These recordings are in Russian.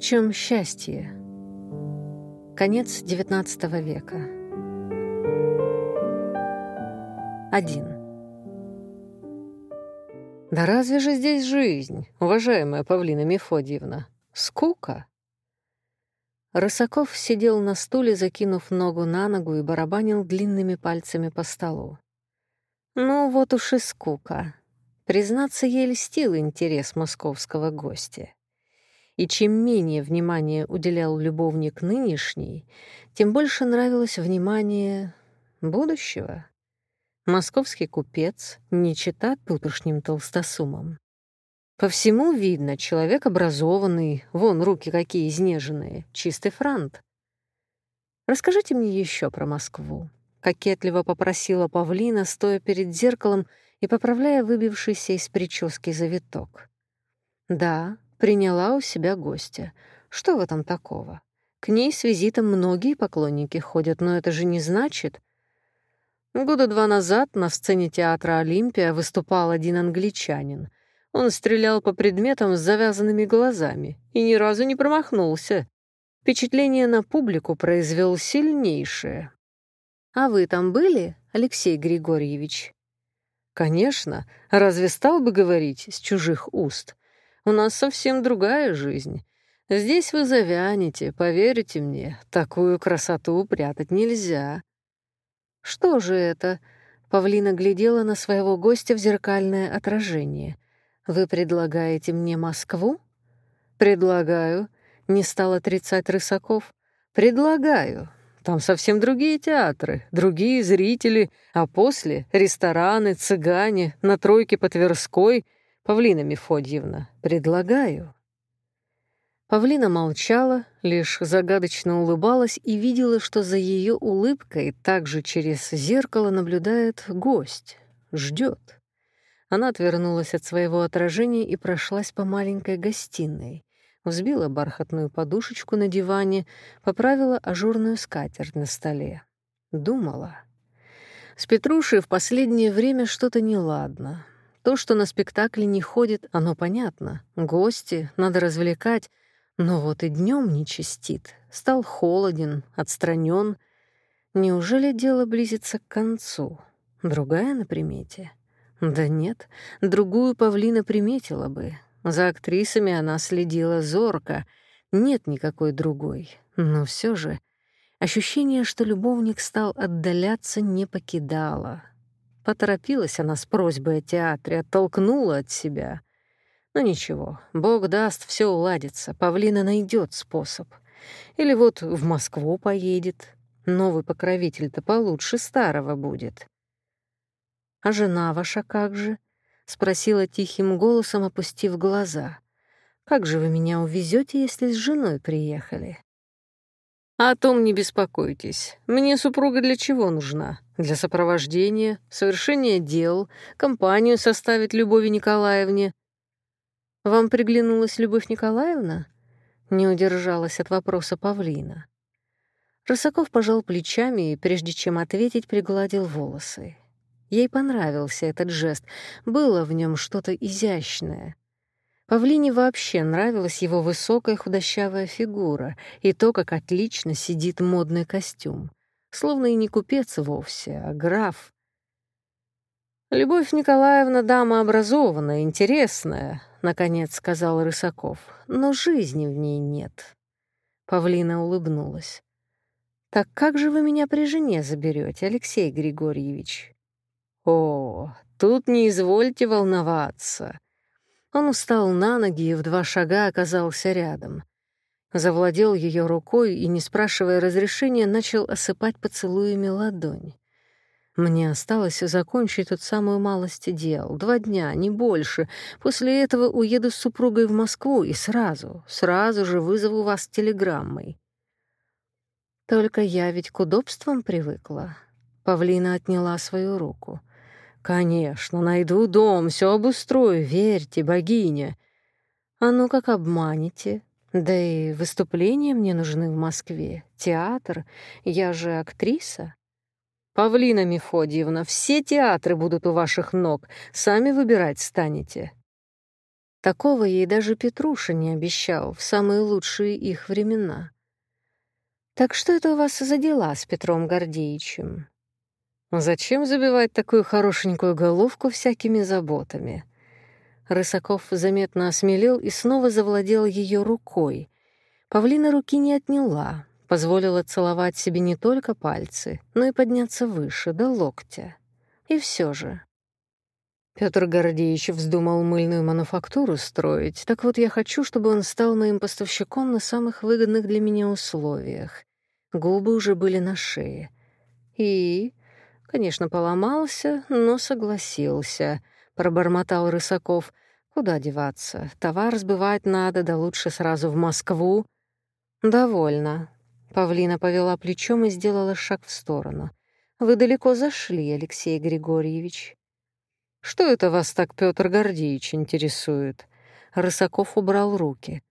В чем счастье? Конец XIX века. Один. Да разве же здесь жизнь, уважаемая Павлина Мефодьевна? Скука? Рысаков сидел на стуле, закинув ногу на ногу и барабанил длинными пальцами по столу. Ну вот уж и скука. Признаться, ей льстил интерес московского гостя. И чем менее внимания уделял любовник нынешний, тем больше нравилось внимание будущего. Московский купец не чита тутошним толстосумам. По всему видно, человек образованный, вон руки какие изнеженные, чистый франт. Расскажите мне еще про Москву. Кокетливо попросила Павлина, стоя перед зеркалом и поправляя выбившийся из прически завиток. Да, приняла у себя гостя. Что в этом такого? К ней с визитом многие поклонники ходят, но это же не значит... Года два назад на сцене театра «Олимпия» выступал один англичанин. Он стрелял по предметам с завязанными глазами и ни разу не промахнулся. Впечатление на публику произвел сильнейшее. «А вы там были, Алексей Григорьевич?» «Конечно. Разве стал бы говорить с чужих уст? У нас совсем другая жизнь. Здесь вы завянете, поверите мне, такую красоту прятать нельзя». «Что же это?» Павлина глядела на своего гостя в зеркальное отражение. «Вы предлагаете мне Москву?» «Предлагаю», — не стал отрицать Рысаков. «Предлагаю. Там совсем другие театры, другие зрители, а после — рестораны, цыгане, на тройке по Тверской. Павлина Мефодьевна, предлагаю». Павлина молчала, лишь загадочно улыбалась и видела, что за ее улыбкой также через зеркало наблюдает гость, ждет. Она отвернулась от своего отражения и прошлась по маленькой гостиной взбила бархатную подушечку на диване, поправила ажурную скатерть на столе. Думала. С Петрушей в последнее время что-то неладно. То, что на спектакле не ходит, оно понятно. Гости, надо развлекать. Но вот и днем не чистит. Стал холоден, отстранен. Неужели дело близится к концу? Другая на примете? Да нет, другую павлина приметила бы. За актрисами она следила зорко, нет никакой другой. Но все же ощущение, что любовник стал отдаляться, не покидало. Поторопилась она с просьбой о театре, оттолкнула от себя. Но ничего, Бог даст, все уладится, Павлина найдет способ. Или вот в Москву поедет. Новый покровитель-то получше старого будет. А жена ваша как же? — спросила тихим голосом, опустив глаза. «Как же вы меня увезете, если с женой приехали?» «О том не беспокойтесь. Мне супруга для чего нужна? Для сопровождения, совершения дел, компанию составить Любови Николаевне». «Вам приглянулась Любовь Николаевна?» Не удержалась от вопроса павлина. Рысаков пожал плечами и, прежде чем ответить, пригладил волосы. Ей понравился этот жест, было в нем что-то изящное. Павлине вообще нравилась его высокая худощавая фигура и то, как отлично сидит модный костюм. Словно и не купец вовсе, а граф. «Любовь Николаевна дама образованная, интересная», — наконец сказал Рысаков, «но жизни в ней нет». Павлина улыбнулась. «Так как же вы меня при жене заберете, Алексей Григорьевич?» О, тут не извольте волноваться. Он устал на ноги и в два шага оказался рядом. Завладел ее рукой и, не спрашивая разрешения, начал осыпать поцелуями ладонь. Мне осталось закончить тот самую малость дел. Два дня, не больше. После этого уеду с супругой в Москву и сразу, сразу же вызову вас телеграммой. Только я ведь к удобствам привыкла. Павлина отняла свою руку. «Конечно, найду дом, все обустрою, верьте, богиня». «А ну как обманете? Да и выступления мне нужны в Москве, театр, я же актриса». «Павлина Мефодьевна, все театры будут у ваших ног, сами выбирать станете». Такого ей даже Петруша не обещал в самые лучшие их времена. «Так что это у вас за дела с Петром Гордеевичем?» «Зачем забивать такую хорошенькую головку всякими заботами?» Рысаков заметно осмелел и снова завладел ее рукой. Павлина руки не отняла, позволила целовать себе не только пальцы, но и подняться выше, до локтя. И все же Петр Гордеевич вздумал мыльную мануфактуру строить, так вот я хочу, чтобы он стал моим поставщиком на самых выгодных для меня условиях. Губы уже были на шее. И, конечно, поломался, но согласился, пробормотал Рысаков. Куда деваться? Товар сбывать надо, да лучше сразу в Москву. Довольно. Павлина повела плечом и сделала шаг в сторону. Вы далеко зашли, Алексей Григорьевич. Что это вас так, Петр Гордеевич, интересует? Рысаков убрал руки.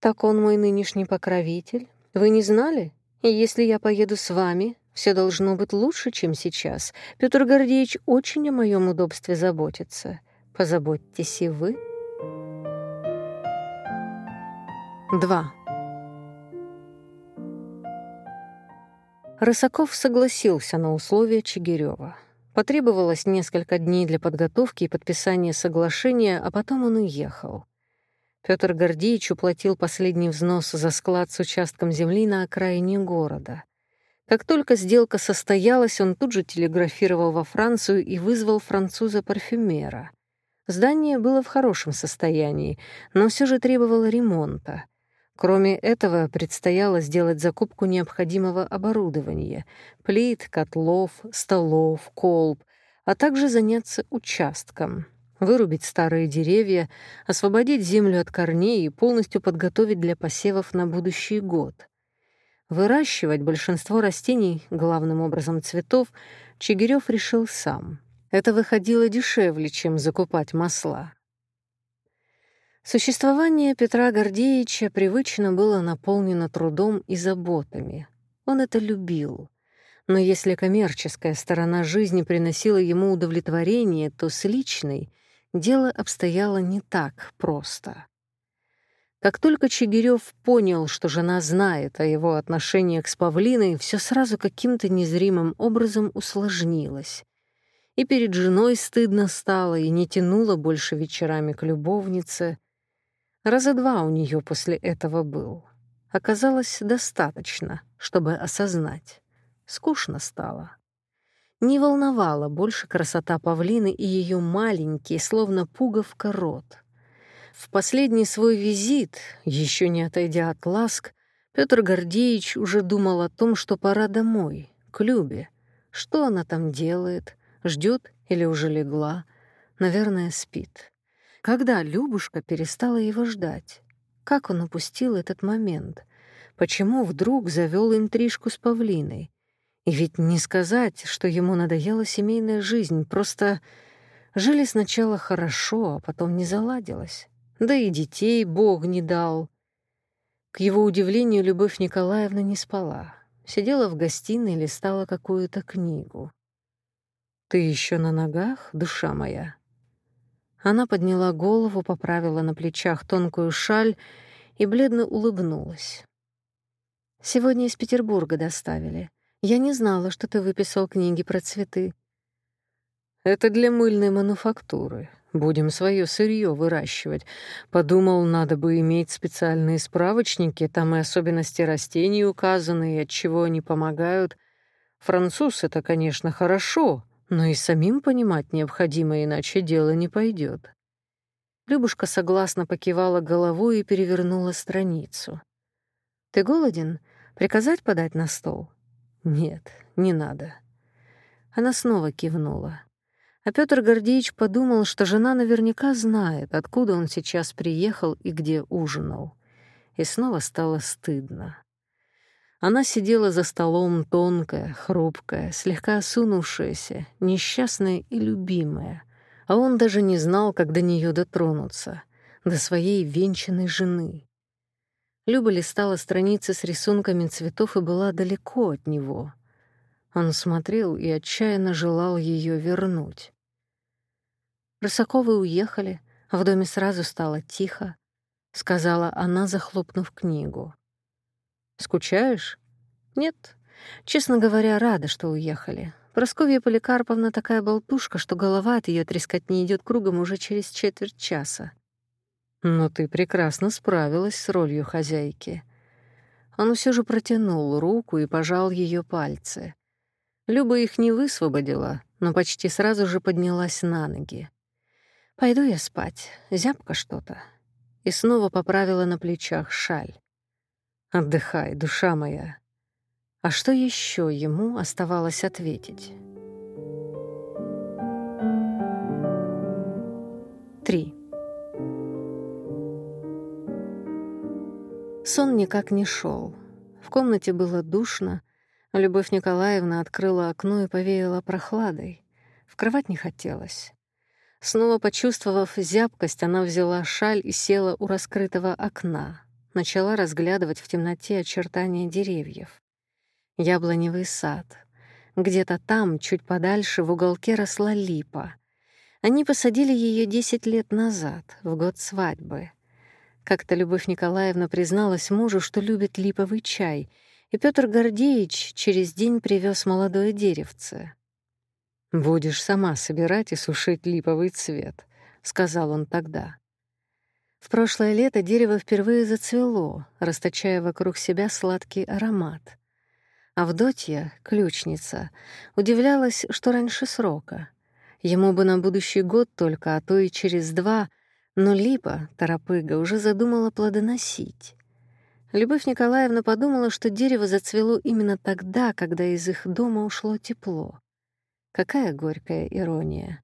Так он мой нынешний покровитель. Вы не знали? И если я поеду с вами, все должно быть лучше, чем сейчас. Петр Гордеевич очень о моем удобстве заботится. Позаботьтесь и вы. 2. Рысаков согласился на условия Чигирева. Потребовалось несколько дней для подготовки и подписания соглашения, а потом он уехал. Петр Гордеевич уплатил последний взнос за склад с участком земли на окраине города. Как только сделка состоялась, он тут же телеграфировал во Францию и вызвал француза-парфюмера. Здание было в хорошем состоянии, но все же требовало ремонта. Кроме этого, предстояло сделать закупку необходимого оборудования — плит, котлов, столов, колб, а также заняться участком, вырубить старые деревья, освободить землю от корней и полностью подготовить для посевов на будущий год. Выращивать большинство растений, главным образом цветов, Чигирёв решил сам. Это выходило дешевле, чем закупать масла. Существование Петра Гордеевича привычно было наполнено трудом и заботами. Он это любил. Но если коммерческая сторона жизни приносила ему удовлетворение, то с личной дело обстояло не так просто. Как только Чигирёв понял, что жена знает о его отношениях с Павлиной, все сразу каким-то незримым образом усложнилось. И перед женой стыдно стало, и не тянуло больше вечерами к любовнице — Раза два у нее после этого был. Оказалось достаточно, чтобы осознать. Скучно стало. Не волновала больше красота павлины и ее маленький, словно пуговка, рот. В последний свой визит, еще не отойдя от ласк, Петр Гордеевич уже думал о том, что пора домой, к Любе. Что она там делает? Ждет или уже легла? Наверное, спит. Когда Любушка перестала его ждать? Как он упустил этот момент? Почему вдруг завел интрижку с Павлиной? И ведь не сказать, что ему надоела семейная жизнь, просто жили сначала хорошо, а потом не заладилось. Да и детей Бог не дал. К его удивлению, Любовь Николаевна не спала. Сидела в гостиной, листала какую-то книгу. «Ты еще на ногах, душа моя?» Она подняла голову, поправила на плечах тонкую шаль и бледно улыбнулась. «Сегодня из Петербурга доставили. Я не знала, что ты выписал книги про цветы». «Это для мыльной мануфактуры. Будем свое сырье выращивать. Подумал, надо бы иметь специальные справочники, там и особенности растений указаны, и от чего они помогают. Француз — это, конечно, хорошо, но и самим понимать необходимо, иначе дело не пойдет. Любушка согласно покивала головой и перевернула страницу. «Ты голоден? Приказать подать на стол?» «Нет, не надо». Она снова кивнула. А Петр Гордеевич подумал, что жена наверняка знает, откуда он сейчас приехал и где ужинал. И снова стало стыдно. Она сидела за столом тонкая, хрупкая, слегка осунувшаяся, несчастная и любимая, а он даже не знал, как до нее дотронуться, до своей венчанной жены. Люба листала страницы с рисунками цветов и была далеко от него. Он смотрел и отчаянно желал ее вернуть. Рысаковы уехали, В доме сразу стало тихо, — сказала она, захлопнув книгу. «Скучаешь?» «Нет. Честно говоря, рада, что уехали. Просковья Поликарповна такая болтушка, что голова от ее не идет кругом уже через четверть часа. Но ты прекрасно справилась с ролью хозяйки. Он все же протянул руку и пожал ее пальцы. Люба их не высвободила, но почти сразу же поднялась на ноги. «Пойду я спать, зябко что-то». И снова поправила на плечах шаль. «Отдыхай, душа моя». А что еще ему оставалось ответить? Три. Сон никак не шел. В комнате было душно. Любовь Николаевна открыла окно и повеяла прохладой. В кровать не хотелось. Снова почувствовав зябкость, она взяла шаль и села у раскрытого окна. Начала разглядывать в темноте очертания деревьев. Яблоневый сад. Где-то там, чуть подальше, в уголке росла липа. Они посадили ее десять лет назад, в год свадьбы. Как-то Любовь Николаевна призналась мужу, что любит липовый чай, и Петр Гордеевич через день привез молодое деревце. «Будешь сама собирать и сушить липовый цвет», — сказал он тогда. В прошлое лето дерево впервые зацвело, расточая вокруг себя сладкий аромат. Авдотья, ключница, удивлялась, что раньше срока. Ему бы на будущий год только, а то и через два — но Липа, торопыга, уже задумала плодоносить. Любовь Николаевна подумала, что дерево зацвело именно тогда, когда из их дома ушло тепло. Какая горькая ирония.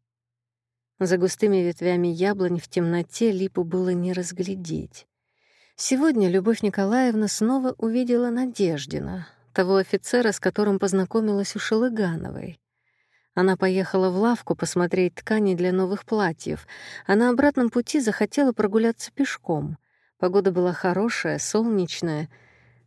За густыми ветвями яблонь в темноте липу было не разглядеть. Сегодня Любовь Николаевна снова увидела Надеждина, того офицера, с которым познакомилась у Шелыгановой. Она поехала в лавку посмотреть ткани для новых платьев, а на обратном пути захотела прогуляться пешком. Погода была хорошая, солнечная.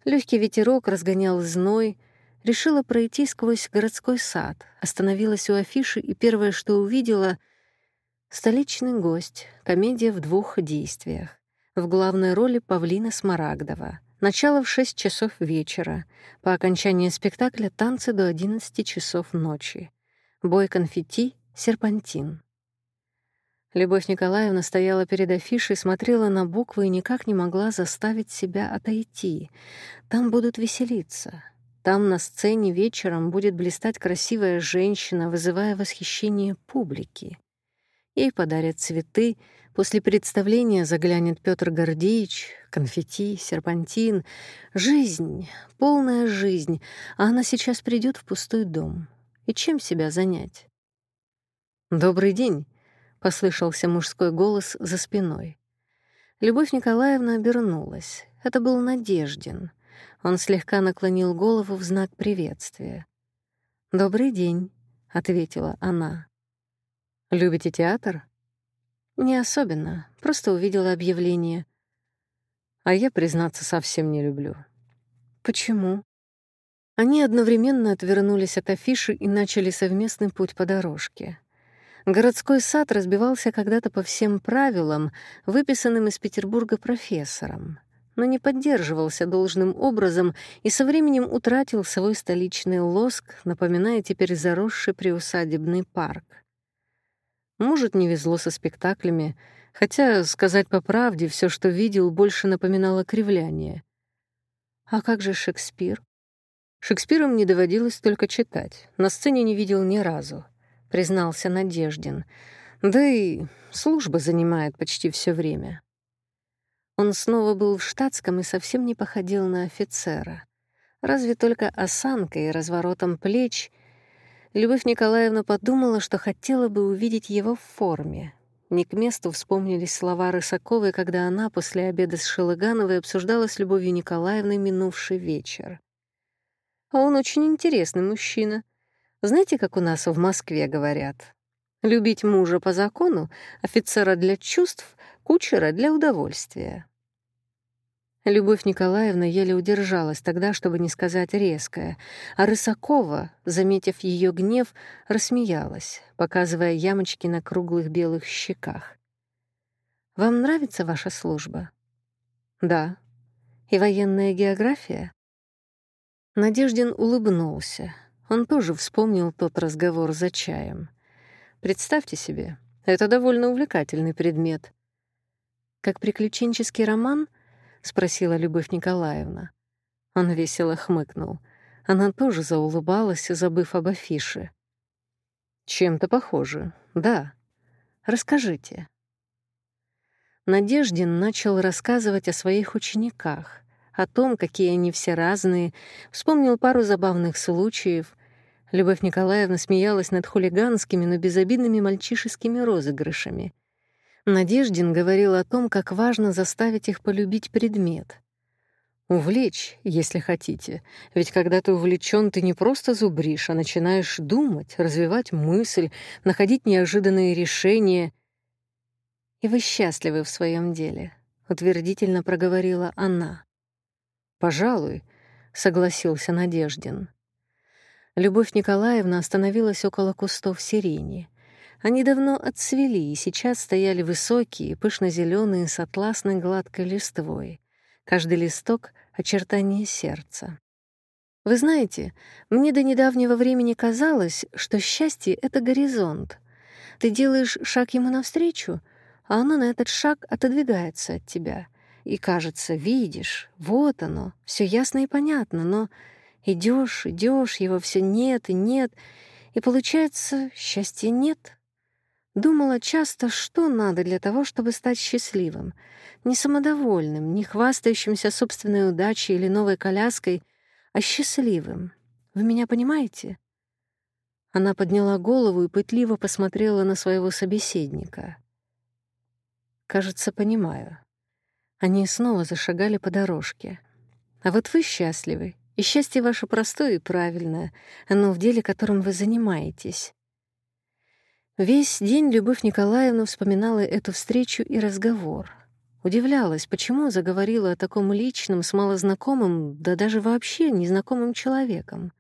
Легкий ветерок разгонял зной. Решила пройти сквозь городской сад. Остановилась у афиши, и первое, что увидела — столичный гость, комедия в двух действиях. В главной роли Павлина Смарагдова. Начало в 6 часов вечера. По окончании спектакля танцы до 11 часов ночи бой конфетти, серпантин. Любовь Николаевна стояла перед афишей, смотрела на буквы и никак не могла заставить себя отойти. Там будут веселиться. Там на сцене вечером будет блистать красивая женщина, вызывая восхищение публики. Ей подарят цветы, после представления заглянет Петр Гордеевич, конфетти, серпантин. Жизнь, полная жизнь, а она сейчас придет в пустой дом и чем себя занять. «Добрый день», — послышался мужской голос за спиной. Любовь Николаевна обернулась. Это был Надеждин. Он слегка наклонил голову в знак приветствия. «Добрый день», — ответила она. «Любите театр?» «Не особенно, просто увидела объявление». «А я, признаться, совсем не люблю». «Почему?» Они одновременно отвернулись от афиши и начали совместный путь по дорожке. Городской сад разбивался когда-то по всем правилам, выписанным из Петербурга профессором, но не поддерживался должным образом и со временем утратил свой столичный лоск, напоминая теперь заросший приусадебный парк. Может, не везло со спектаклями, хотя, сказать по правде, все, что видел, больше напоминало кривляние. А как же Шекспир? Шекспиром не доводилось только читать. На сцене не видел ни разу, признался Надеждин. Да и служба занимает почти все время. Он снова был в штатском и совсем не походил на офицера. Разве только осанкой и разворотом плеч Любовь Николаевна подумала, что хотела бы увидеть его в форме. Не к месту вспомнились слова Рысаковой, когда она после обеда с Шелыгановой обсуждала с Любовью Николаевной минувший вечер. А он очень интересный мужчина. Знаете, как у нас в Москве говорят? Любить мужа по закону, офицера для чувств, кучера для удовольствия. Любовь Николаевна еле удержалась тогда, чтобы не сказать резкое, а Рысакова, заметив ее гнев, рассмеялась, показывая ямочки на круглых белых щеках. Вам нравится ваша служба? Да. И военная география? Надеждин улыбнулся. Он тоже вспомнил тот разговор за чаем. Представьте себе, это довольно увлекательный предмет. «Как приключенческий роман?» — спросила Любовь Николаевна. Он весело хмыкнул. Она тоже заулыбалась, забыв об афише. «Чем-то похоже, да. Расскажите». Надеждин начал рассказывать о своих учениках, о том, какие они все разные, вспомнил пару забавных случаев. Любовь Николаевна смеялась над хулиганскими, но безобидными мальчишескими розыгрышами. Надеждин говорил о том, как важно заставить их полюбить предмет. Увлечь, если хотите. Ведь когда ты увлечен, ты не просто зубришь, а начинаешь думать, развивать мысль, находить неожиданные решения — и вы счастливы в своем деле», — утвердительно проговорила она. «Пожалуй», — согласился Надеждин. Любовь Николаевна остановилась около кустов сирени. Они давно отцвели и сейчас стояли высокие, пышно зеленые с атласной гладкой листвой. Каждый листок — очертание сердца. Вы знаете, мне до недавнего времени казалось, что счастье — это горизонт. Ты делаешь шаг ему навстречу, а оно на этот шаг отодвигается от тебя. И кажется, видишь, вот оно, все ясно и понятно, но идешь, идешь, его все нет и нет, и получается, счастья нет. Думала часто, что надо для того, чтобы стать счастливым, не самодовольным, не хвастающимся собственной удачей или новой коляской, а счастливым. Вы меня понимаете? Она подняла голову и пытливо посмотрела на своего собеседника. Кажется, понимаю. Они снова зашагали по дорожке. А вот вы счастливы, и счастье ваше простое и правильное, оно в деле, которым вы занимаетесь. Весь день Любовь Николаевна вспоминала эту встречу и разговор. Удивлялась, почему заговорила о таком личном с малознакомым, да даже вообще незнакомым человеком.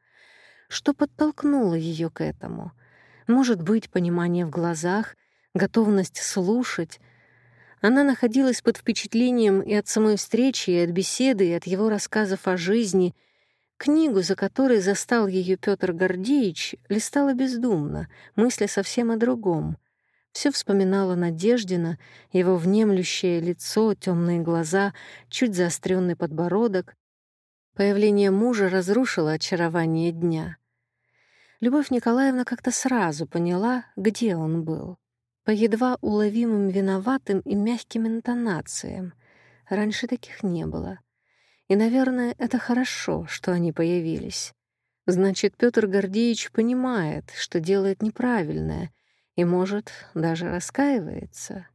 Что подтолкнуло ее к этому? Может быть, понимание в глазах, готовность слушать, она находилась под впечатлением и от самой встречи, и от беседы, и от его рассказов о жизни. Книгу, за которой застал ее Петр Гордеевич, листала бездумно, мысля совсем о другом. Все вспоминала Надеждина, его внемлющее лицо, темные глаза, чуть заостренный подбородок. Появление мужа разрушило очарование дня. Любовь Николаевна как-то сразу поняла, где он был по едва уловимым виноватым и мягким интонациям. Раньше таких не было. И, наверное, это хорошо, что они появились. Значит, Петр Гордеевич понимает, что делает неправильное, и, может, даже раскаивается.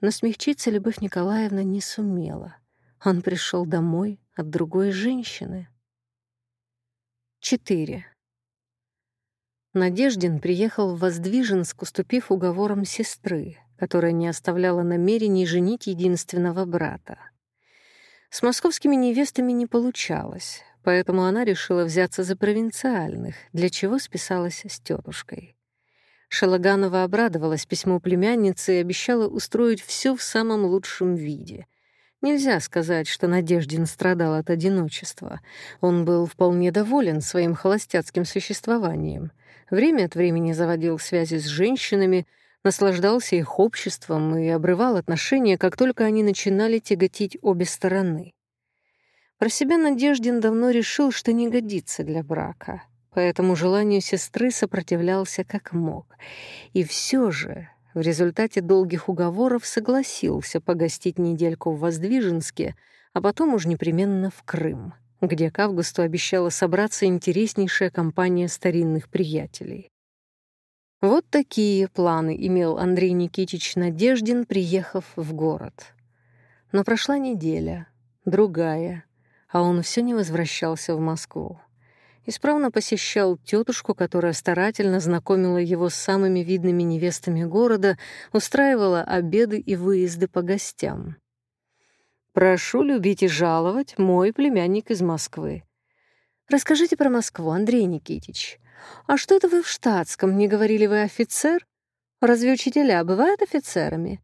Но смягчиться Любовь Николаевна не сумела. Он пришел домой от другой женщины. 4. Надеждин приехал в Воздвиженск, уступив уговорам сестры, которая не оставляла намерений женить единственного брата. С московскими невестами не получалось, поэтому она решила взяться за провинциальных, для чего списалась с тетушкой. Шалаганова обрадовалась письму племянницы и обещала устроить все в самом лучшем виде. Нельзя сказать, что Надеждин страдал от одиночества. Он был вполне доволен своим холостяцким существованием — Время от времени заводил связи с женщинами, наслаждался их обществом и обрывал отношения, как только они начинали тяготить обе стороны. Про себя Надеждин давно решил, что не годится для брака, поэтому желанию сестры сопротивлялся как мог. И все же в результате долгих уговоров согласился погостить недельку в Воздвиженске, а потом уж непременно в Крым где к августу обещала собраться интереснейшая компания старинных приятелей. Вот такие планы имел Андрей Никитич Надеждин, приехав в город. Но прошла неделя, другая, а он все не возвращался в Москву. Исправно посещал тетушку, которая старательно знакомила его с самыми видными невестами города, устраивала обеды и выезды по гостям. Прошу любить и жаловать, мой племянник из Москвы. Расскажите про Москву, Андрей Никитич. А что это вы в штатском? Не говорили вы офицер? Разве учителя бывают офицерами?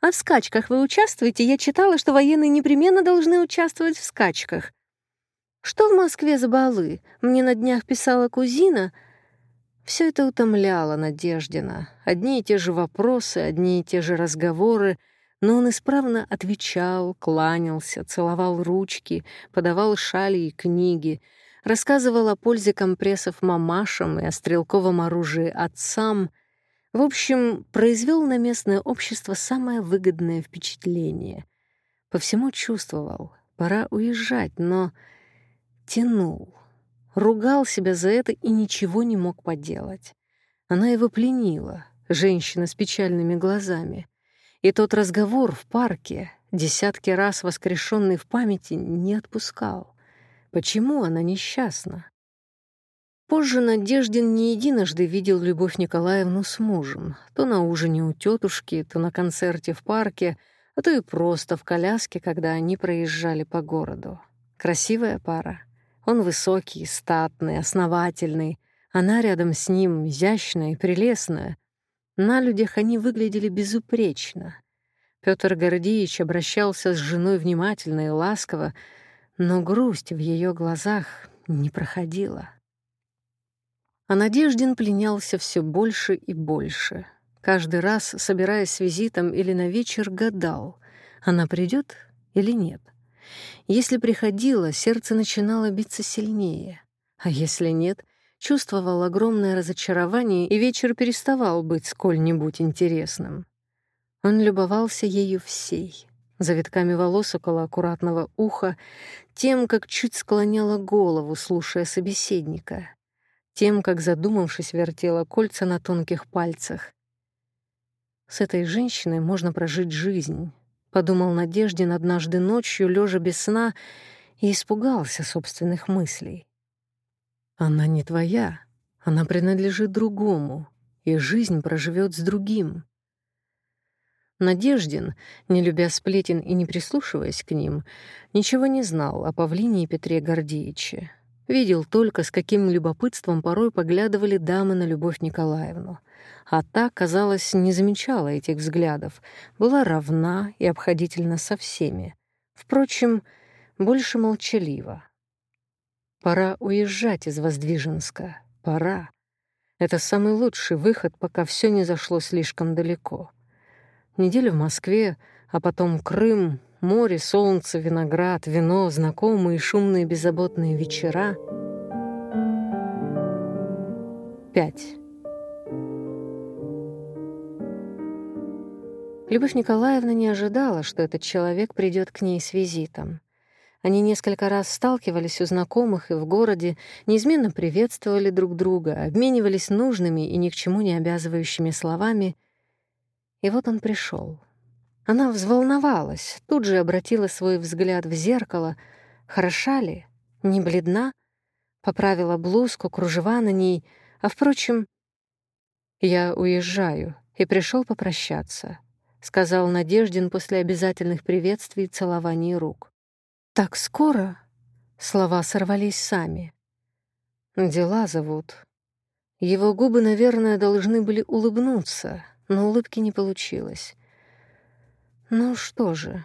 А в скачках вы участвуете? Я читала, что военные непременно должны участвовать в скачках. Что в Москве за балы? Мне на днях писала кузина. Все это утомляло Надеждина. Одни и те же вопросы, одни и те же разговоры, но он исправно отвечал, кланялся, целовал ручки, подавал шали и книги, рассказывал о пользе компрессов мамашам и о стрелковом оружии отцам. В общем, произвел на местное общество самое выгодное впечатление. По всему чувствовал, пора уезжать, но тянул. Ругал себя за это и ничего не мог поделать. Она его пленила, женщина с печальными глазами. И тот разговор в парке, десятки раз воскрешенный в памяти, не отпускал. Почему она несчастна? Позже Надеждин не единожды видел Любовь Николаевну с мужем, то на ужине у тетушки, то на концерте в парке, а то и просто в коляске, когда они проезжали по городу. Красивая пара. Он высокий, статный, основательный. Она рядом с ним изящная и прелестная. На людях они выглядели безупречно. Петр Гордеевич обращался с женой внимательно и ласково, но грусть в ее глазах не проходила. А Надеждин пленялся все больше и больше. Каждый раз, собираясь с визитом или на вечер, гадал, она придет или нет. Если приходила, сердце начинало биться сильнее, а если нет, чувствовал огромное разочарование, и вечер переставал быть сколь-нибудь интересным. Он любовался ею всей, завитками волос около аккуратного уха, тем, как чуть склоняла голову, слушая собеседника, тем, как, задумавшись, вертела кольца на тонких пальцах. С этой женщиной можно прожить жизнь, подумал Надеждин однажды ночью, лежа без сна, и испугался собственных мыслей. Она не твоя, она принадлежит другому, и жизнь проживет с другим. Надеждин, не любя сплетен и не прислушиваясь к ним, ничего не знал о Павлине и Петре Гордеевиче. Видел только, с каким любопытством порой поглядывали дамы на Любовь Николаевну. А та, казалось, не замечала этих взглядов, была равна и обходительна со всеми. Впрочем, больше молчалива. Пора уезжать из Воздвиженска. Пора. Это самый лучший выход, пока все не зашло слишком далеко. Неделя в Москве, а потом Крым, море, солнце, виноград, вино, знакомые шумные беззаботные вечера. Пять. Любовь Николаевна не ожидала, что этот человек придет к ней с визитом. Они несколько раз сталкивались у знакомых и в городе, неизменно приветствовали друг друга, обменивались нужными и ни к чему не обязывающими словами — и вот он пришел. Она взволновалась, тут же обратила свой взгляд в зеркало. Хороша ли? Не бледна? Поправила блузку, кружева на ней. А, впрочем, «Я уезжаю и пришел попрощаться», — сказал Надеждин после обязательных приветствий и целований рук. «Так скоро?» — слова сорвались сами. «Дела зовут». Его губы, наверное, должны были улыбнуться, но улыбки не получилось. Ну что же,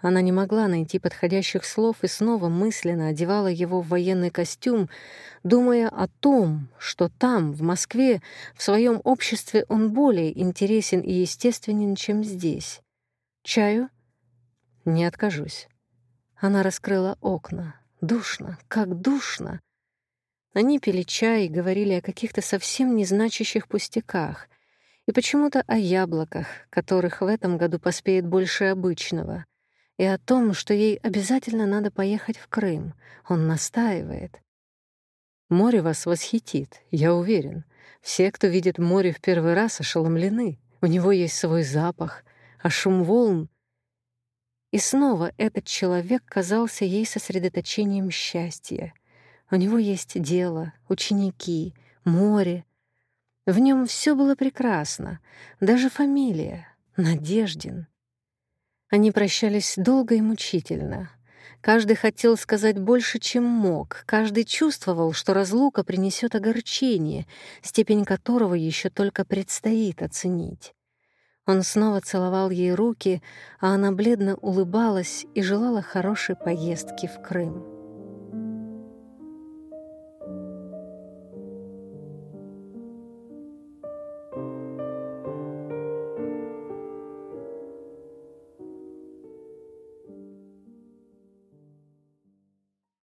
она не могла найти подходящих слов и снова мысленно одевала его в военный костюм, думая о том, что там, в Москве, в своем обществе он более интересен и естественен, чем здесь. Чаю? Не откажусь. Она раскрыла окна. Душно, как душно. Они пили чай и говорили о каких-то совсем незначащих пустяках — и почему-то о яблоках, которых в этом году поспеет больше обычного, и о том, что ей обязательно надо поехать в Крым. Он настаивает. Море вас восхитит, я уверен. Все, кто видит море в первый раз, ошеломлены. У него есть свой запах, а шум волн... И снова этот человек казался ей сосредоточением счастья. У него есть дело, ученики, море, в нем все было прекрасно, даже фамилия — Надеждин. Они прощались долго и мучительно. Каждый хотел сказать больше, чем мог. Каждый чувствовал, что разлука принесет огорчение, степень которого еще только предстоит оценить. Он снова целовал ей руки, а она бледно улыбалась и желала хорошей поездки в Крым.